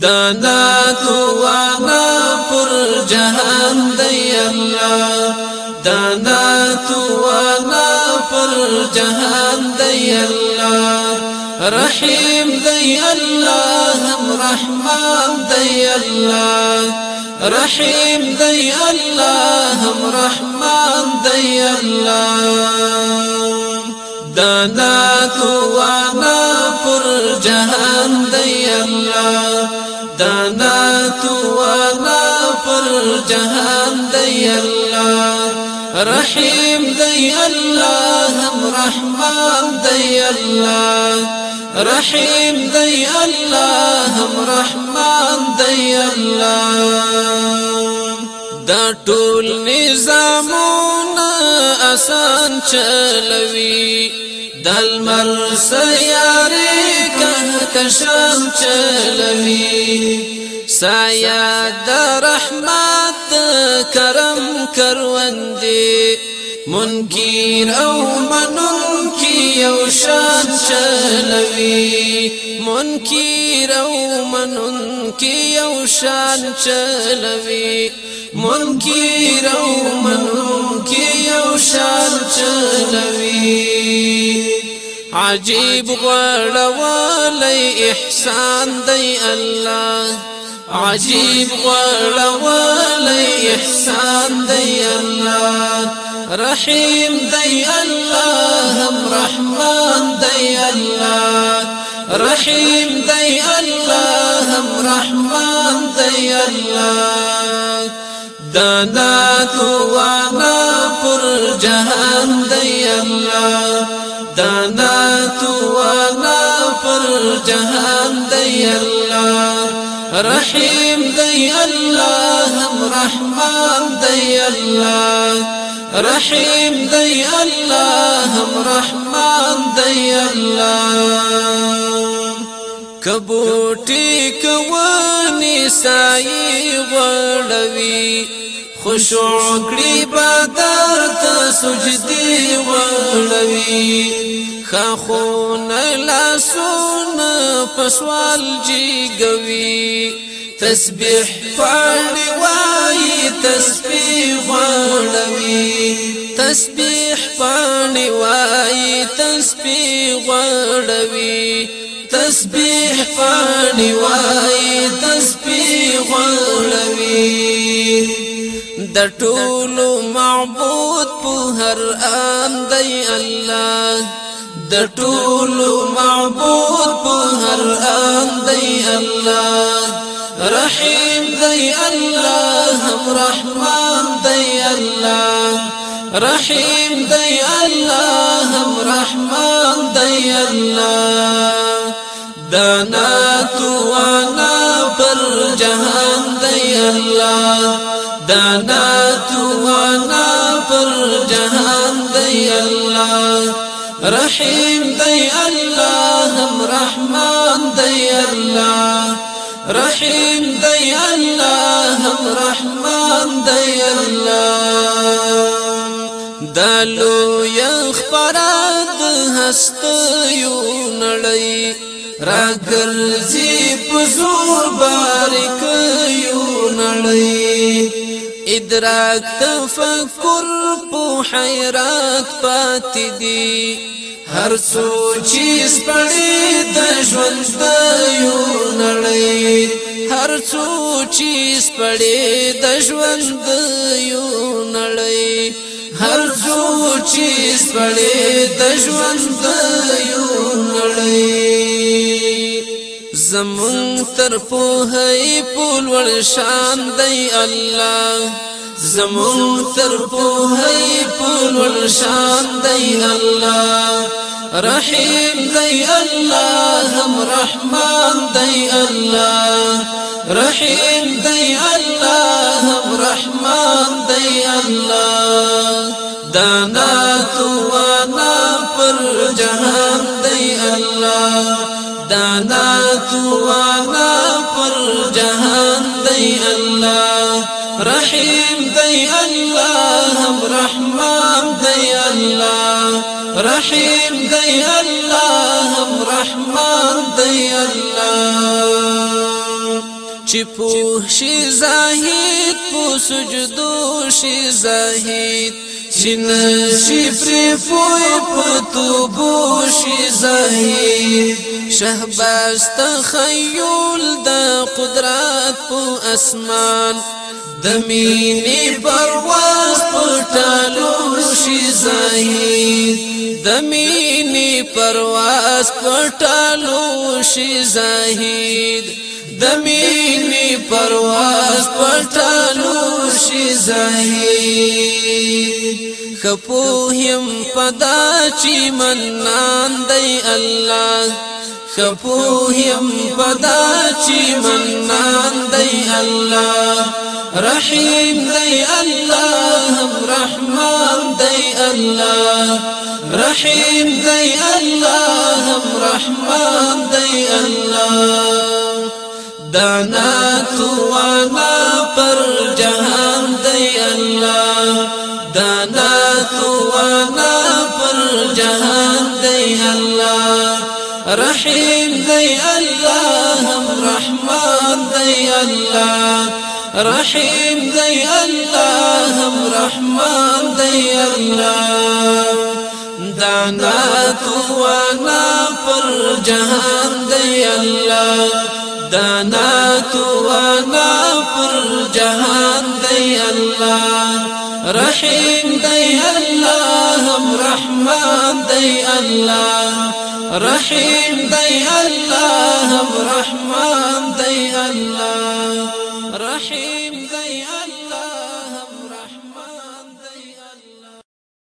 دانا توانا پر جهان دی الله دانا توانا پر جهان دی الله رحیم دی الله هم رحمان دی الله رحیم دی الله هم رحمان دی الله دانا توانا پر جهان دی الله پر جهان الله. رحیم دی الله هم رحمان دی الله. رحیم دی الله هم رحمان دی الله. دا ټول نظامونه آسان چلوي. دلمر سیاره کشم چلوي. سایا د رحمت کرم کروندې منکر أو منون کی یو شان چلوي. منکر أو منون کی یو شان چلوي. منکر أو منون کی یو شان چلوي. عجيب غړولې احسان دی الله. عجيب غړولې إحسان دی الله. رحيم دی الله هم رحمان الله. رحيم دی الله هم رحمان الله. دانا توانا پر جهان دی الله. دانا توانا پر جهان دی الله. رحیم دی الله هم رحمان دی الله رحیم دی الله هم رحمان دی الله کبوټی کوانی سای غړوي خشوع کړي بدر ته سجدي وړوي خخون لاسون پسوال جیگوی تسبیح پاڑی وای تسبیح غړوی تسبیح پاڑی وای تسبیح غړوی تسبیح پاڑی وای تسبیح غړوی د ټولو معبود په هر ان دی الله. د ټولو معبود په هر آن دی الله. رحیم دی الله هم رحمان دی الله. رحیم دی الله هم رحمان دی الله. دانا توانا پر جهان دی الله. دانا توانا پر جهان دی الله. رحیم دی الله هم رحمان دی الله رحیم دی الله هم رحمان دی الله دالو یخبرات هست یو نړی راګرځي پزور بارک یو نړی ادراک تفکر په حیرات پات دي هر سوچ سپړې د ژوند د یو نړۍ. هر سوچ سپړې د ژوند د یو نړۍ. هر سوچ سپړې د ژوند د یو نړۍ. زمون تر په هي پول ور شان دی الله زمون تر په هي پول شان دی الله رحیم دی الله هم رحمان دی الله رحیم دی الله هم رحمان دی الله دانا توانا پر جهان دی الله دانا توانا پر جهان دی الله رحیم دی الله هم رحمان دی الله. رحیم دی الله هم رحمان دی الله. چې شي زاهد په سجدو شي زاهد شین شي پر پوي په توبو شي زاهد شهباز تخیل د قدرت په اسمان. د مینې پرواز پټالو شي زاهد. د مینې پرواز پټالو شي زاهد. د مینې پرواز پټالو شي زاهد. خپوهم پدا چې منان دی الله. خپوهم پدا چې منان دی الله رحیم دی الله رحمان دی الله. رحیم دی الله رحمان دی الله. دانا توانا پر جهان دی الله. دانا توانا پر جهان دی الله. رحیم دی الله رحمان دی الله. رحیم دی الله رحمان دی الله. دانا توانا پر جهان دی الله. دانا توانا پر جهان دی الله. رحیم دی الله رحمان دی الله. رحیم دی الله رحمان دی الله. رحیم